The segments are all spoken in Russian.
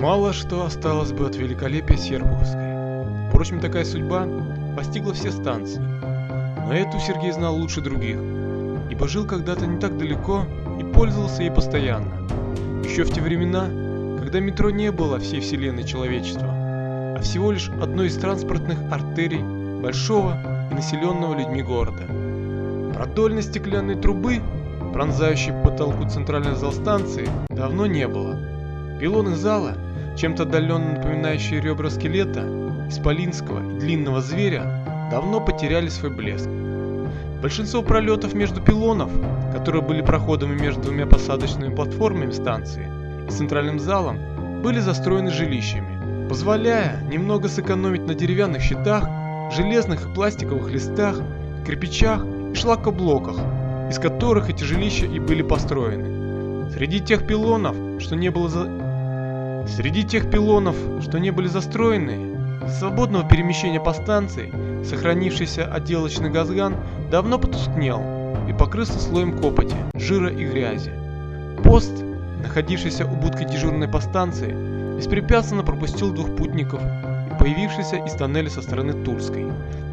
Мало что осталось бы от великолепия Серпуховской. Впрочем, такая судьба постигла все станции. Но эту Сергей знал лучше других, ибо жил когда-то не так далеко и пользовался ей постоянно. Еще в те времена, когда метро не было всей вселенной человечества, а всего лишь одной из транспортных артерий большого и населенного людьми города. Продольной стеклянной трубы, пронзающей по потолку центральной зал станции, давно не было. Пилоны зала, чем-то отдаленно напоминающие ребра скелета, исполинского и длинного зверя, давно потеряли свой блеск. Большинство пролетов между пилонов, которые были проходами между двумя посадочными платформами станции и центральным залом, были застроены жилищами, позволяя немного сэкономить на деревянных щитах, железных и пластиковых листах, кирпичах и шлакоблоках, из которых эти жилища и были построены. Среди тех пилонов, что не было за... Среди тех пилонов, что не были застроены, свободного перемещения по станции, сохранившийся отделочный газган давно потускнел и покрылся слоем копоти, жира и грязи. Пост, находившийся у будки дежурной по станции, беспрепятственно пропустил двух путников появившийся из тоннеля со стороны Тульской.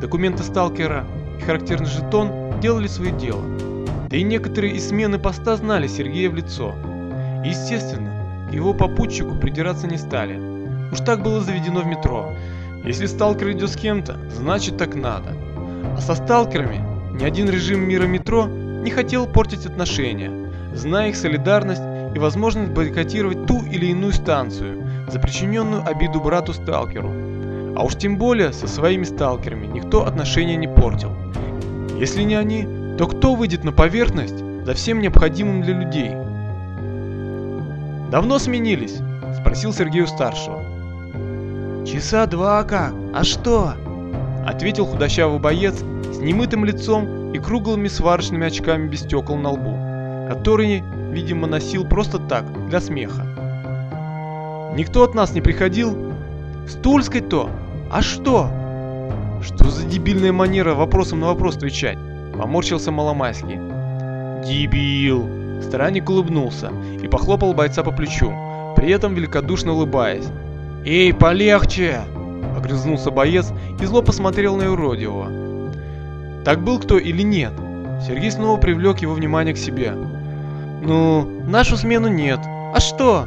Документы сталкера и характерный жетон делали свое дело. Да и некоторые из смены поста знали Сергея в лицо. естественно, его попутчику придираться не стали. Уж так было заведено в метро. Если сталкер идет с кем-то, значит так надо. А со сталкерами ни один режим мира метро не хотел портить отношения, зная их солидарность и возможность бойкотировать ту или иную станцию за причиненную обиду брату-сталкеру. А уж тем более со своими сталкерами никто отношения не портил. Если не они, то кто выйдет на поверхность за всем необходимым для людей? «Давно сменились?» – спросил Сергей у старшего. «Часа два как? А что?» Ответил худощавый боец с немытым лицом и круглыми сварочными очками без стекол на лбу, которые, видимо, носил просто так, для смеха. «Никто от нас не приходил?» «С Тульской-то? А что?» «Что за дебильная манера вопросом на вопрос отвечать?» Поморщился Маломайский. «Дебил!» Странник улыбнулся и похлопал бойца по плечу, при этом великодушно улыбаясь. «Эй, полегче!» — огрызнулся боец и зло посмотрел на юродивого. Так был кто или нет? Сергей снова привлек его внимание к себе. «Ну, нашу смену нет. А что?»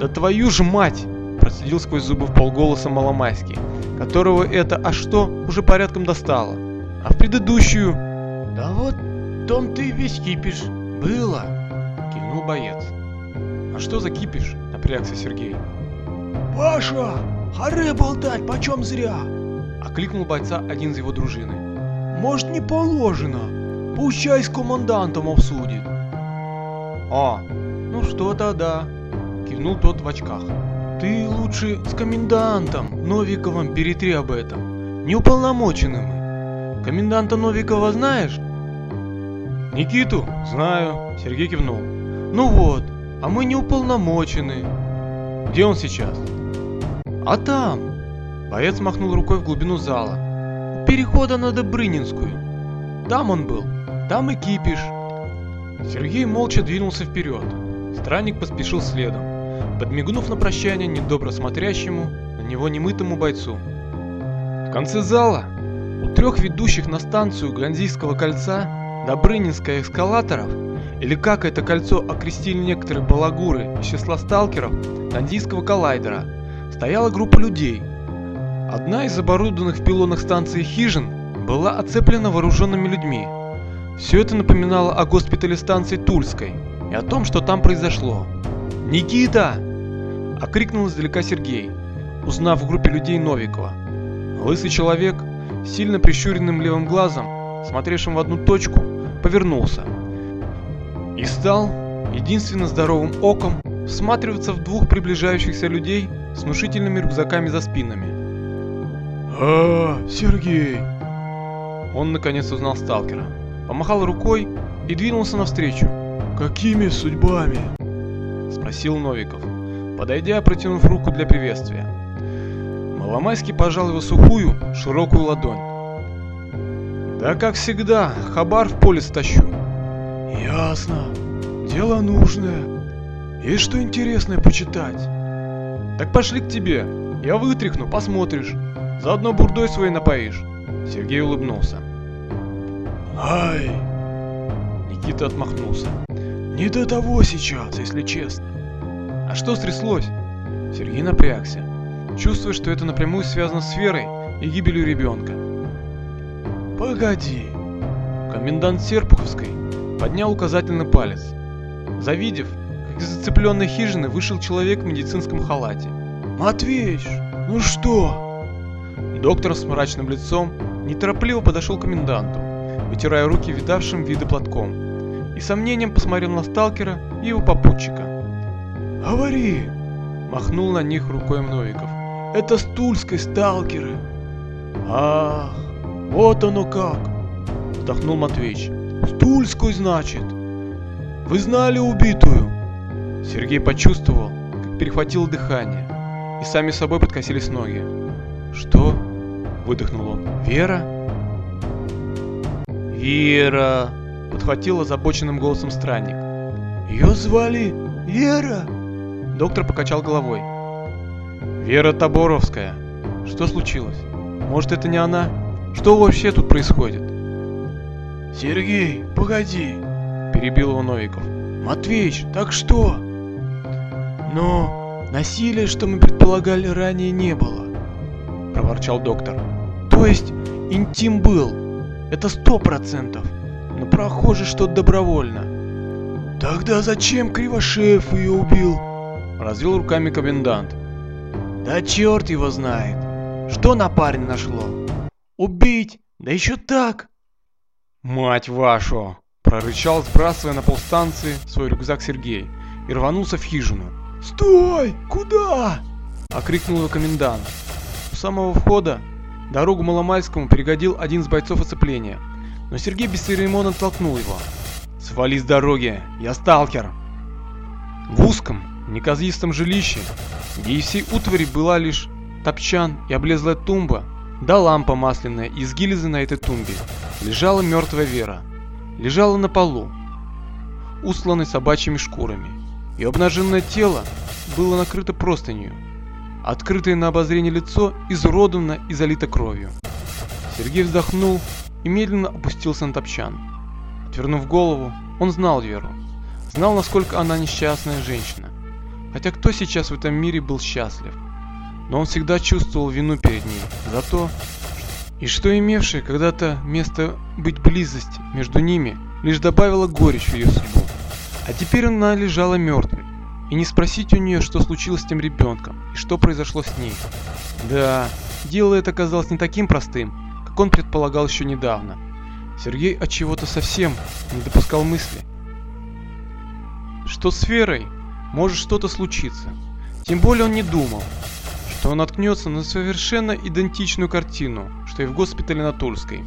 «Да твою же мать!» – процедил сквозь зубы в полголоса Маломайский, которого это «а что» уже порядком достало. А в предыдущую... «Да вот, том ты весь кипишь. Было!» – кивнул боец. «А что за кипиш?» – напрягся Сергей. «Паша, харе болтать, почем зря!» – окликнул бойца один из его дружины. «Может, не положено? Пущай с командантом обсудит». «А, ну что тогда?» – кивнул тот в очках. «Ты лучше с комендантом Новиковым перетри об этом. Неуполномоченным мы. Коменданта Новикова знаешь?» «Никиту? Знаю», – Сергей кивнул. «Ну вот, а мы не уполномочены». «Где он сейчас?» А там? Боец махнул рукой в глубину зала. Перехода на Добрынинскую. Там он был. Там и кипиш. Сергей молча двинулся вперед. Странник поспешил следом, подмигнув на прощание недобро смотрящему на него немытому бойцу. В конце зала, у трех ведущих на станцию Ганзийского кольца, Добрынинская эскалаторов, или как это кольцо окрестили некоторые балагуры из числа сталкеров, Ганзийского коллайдера – стояла группа людей. Одна из оборудованных в пилонах станции хижин была оцеплена вооруженными людьми. Все это напоминало о госпитале станции Тульской и о том, что там произошло. «Никита!» – окрикнул издалека Сергей, узнав в группе людей Новикова. Лысый человек, сильно прищуренным левым глазом, смотревшим в одну точку, повернулся и стал единственно здоровым оком всматриваться в двух приближающихся людей с внушительными рюкзаками за спинами. «А, Сергей!» Он наконец узнал сталкера, помахал рукой и двинулся навстречу. «Какими судьбами?» Спросил Новиков, подойдя, протянув руку для приветствия. Маломайский пожал его сухую, широкую ладонь. «Да как всегда, хабар в поле стащу». «Ясно. Дело нужное. Есть что интересное почитать?» Так пошли к тебе. Я вытряхну, посмотришь. Заодно бурдой своей напоишь. Сергей улыбнулся. Ай! Никита отмахнулся. Не до того сейчас, если честно. А что стряслось? Сергей напрягся, чувствуя, что это напрямую связано с Верой и гибелью ребенка. Погоди. Комендант Серпуховской поднял указательный палец. Завидев, как из зацепленной хижины вышел человек в медицинском халате. Матвеич, ну что? Доктор с мрачным лицом неторопливо подошел к коменданту, вытирая руки видавшим виды платком, и сомнением посмотрел на сталкера и его попутчика. Говори! Махнул на них рукой Новиков. Это с Тульской сталкеры. Ах, вот оно как! Вздохнул Матвеич. С Тульской, значит. Вы знали убитую? Сергей почувствовал, как перехватило дыхание, и сами собой подкосились ноги. «Что?» – выдохнул он. «Вера?» «Вера!» – подхватил озабоченным голосом странник. Ее звали Вера? Доктор покачал головой. «Вера Таборовская. Что случилось? Может, это не она? Что вообще тут происходит?» Сергей, погоди, Перебил его Новиков. Матвеич, так что? Но насилия, что мы предполагали ранее, не было. Проворчал доктор. То есть интим был. Это сто процентов. Но прохоже, что добровольно. Тогда зачем Кривошеев ее убил? Развел руками комендант. Да черт его знает. Что на парня нашло? Убить? Да еще так. «Мать вашу!» – прорычал, сбрасывая на полстанции свой рюкзак Сергей и рванулся в хижину. Стой! Куда? – окрикнул его комендант. У самого входа дорогу Маломальскому перегодил один из бойцов оцепления, но Сергей без церемонно толкнул его. «Свали с дороги! Я сталкер!» В узком, неказистом жилище, где из всей утвари была лишь топчан и облезлая тумба, да лампа масляная из гильзы на этой тумбе, лежала мертвая Вера. Лежала на полу, усланной собачьими шкурами. Ее обнаженное тело было накрыто простынью. Открытое на обозрение лицо изуродовано и залито кровью. Сергей вздохнул и медленно опустился на топчан. Отвернув голову, он знал Веру. Знал, насколько она несчастная женщина. Хотя кто сейчас в этом мире был счастлив? Но он всегда чувствовал вину перед ней за то, и что имевшее когда-то место быть близость между ними, лишь добавила горечь в ее судьбу. А теперь она лежала мертвой, и не спросить у нее, что случилось с тем ребенком, и что произошло с ней. Да, дело это казалось не таким простым, как он предполагал еще недавно. Сергей от чего-то совсем не допускал мысли, что с Верой может что-то случиться. Тем более он не думал, что он наткнется на совершенно идентичную картину, что и в госпитале на Тульской.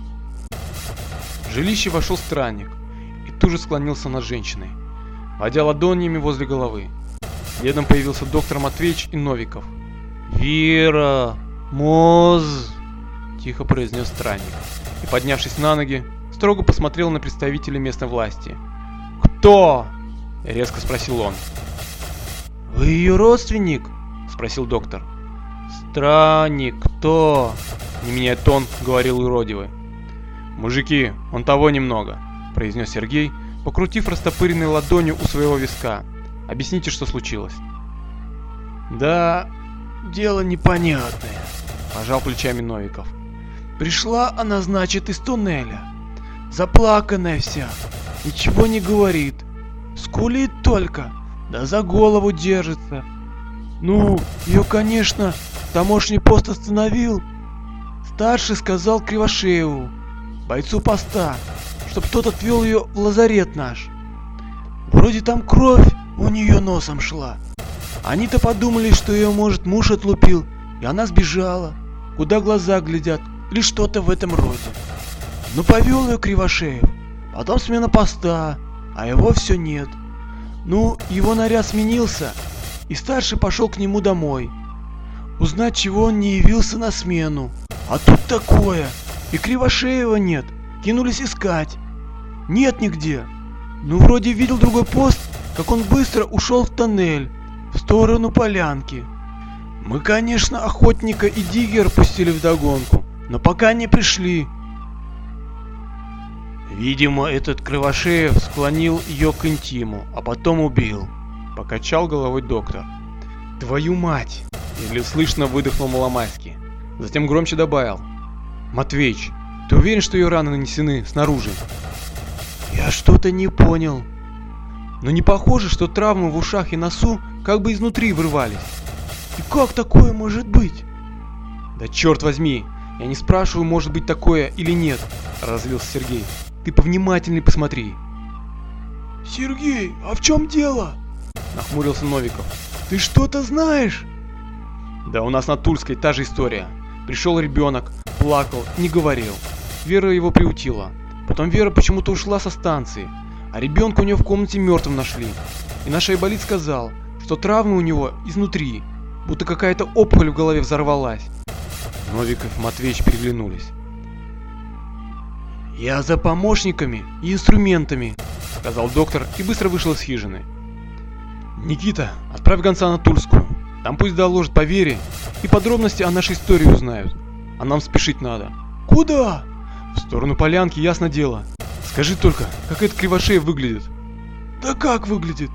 В жилище вошел странник и тут же склонился над женщиной, водя ладонями возле головы. Следом появился доктор Матвеевич и Новиков. «Вера! Моз!» – тихо произнес странник и, поднявшись на ноги, строго посмотрел на представителей местной власти. «Кто?» – резко спросил он. Вы ее родственник? Спросил доктор. Странник, кто? Не меняя тон, говорил уродивый. Мужики, он того немного, произнес Сергей, покрутив растопыренной ладонью у своего виска. Объясните, что случилось. Да, дело непонятное, пожал плечами Новиков. Пришла она, значит, из туннеля. Заплаканная вся, ничего не говорит. Скулит только, да за голову держится. Ну, ее, конечно, тамошний пост остановил. Старший сказал Кривошееву, бойцу поста, чтоб тот отвел ее в лазарет наш. Вроде там кровь у нее носом шла. Они-то подумали, что ее, может, муж отлупил, и она сбежала. Куда глаза глядят, или что-то в этом роде. Ну повел ее Кривошеев, потом смена поста, а его все нет. Ну, его наряд сменился, и старший пошел к нему домой. Узнать, чего он не явился на смену. А тут такое. И Кривошеева нет. Кинулись искать. Нет нигде. Ну, вроде видел другой пост, как он быстро ушел в тоннель, в сторону полянки. Мы, конечно, охотника и диггера пустили в догонку, но пока не пришли. Видимо, этот Кривошеев склонил ее к интиму, а потом убил. Покачал головой доктор. Твою мать! Еле слышно выдохнул Маломайский. Затем громче добавил. Матвеич, ты уверен, что ее раны нанесены снаружи? Я что-то не понял. Но не похоже, что травмы в ушах и носу как бы изнутри вырвались. И как такое может быть? Да черт возьми, я не спрашиваю, может быть такое или нет, разлился Сергей. Ты повнимательней посмотри. Сергей, а в чем дело? Нахмурился Новиков. Ты что-то знаешь? Да у нас на Тульской та же история. Пришел ребенок, плакал, не говорил. Вера его приутила. Потом Вера почему-то ушла со станции, а ребенка у нее в комнате мертвым нашли. И наш айболит сказал, что травмы у него изнутри, будто какая-то опухоль в голове взорвалась. Новиков и Матвеич переглянулись. «Я за помощниками и инструментами», — сказал доктор и быстро вышел из хижины. «Никита, отправь гонца на Тульскую. Там пусть доложат по вере и подробности о нашей истории узнают. А нам спешить надо». «Куда?» В сторону полянки, ясно дело. Скажи только, как этот Кривошеев выглядит? Да как выглядит?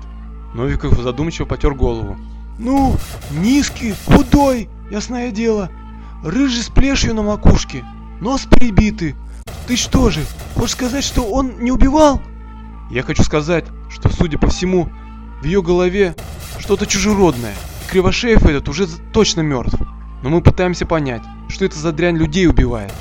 Новиков задумчиво потер голову. Ну, низкий, худой, ясное дело. Рыжий с плешью на макушке, нос прибитый. Ты что же, хочешь сказать, что он не убивал? Я хочу сказать, что, судя по всему, в ее голове что-то чужеродное. Кривошеев этот уже точно мертв. Но мы пытаемся понять, что это за дрянь людей убивает.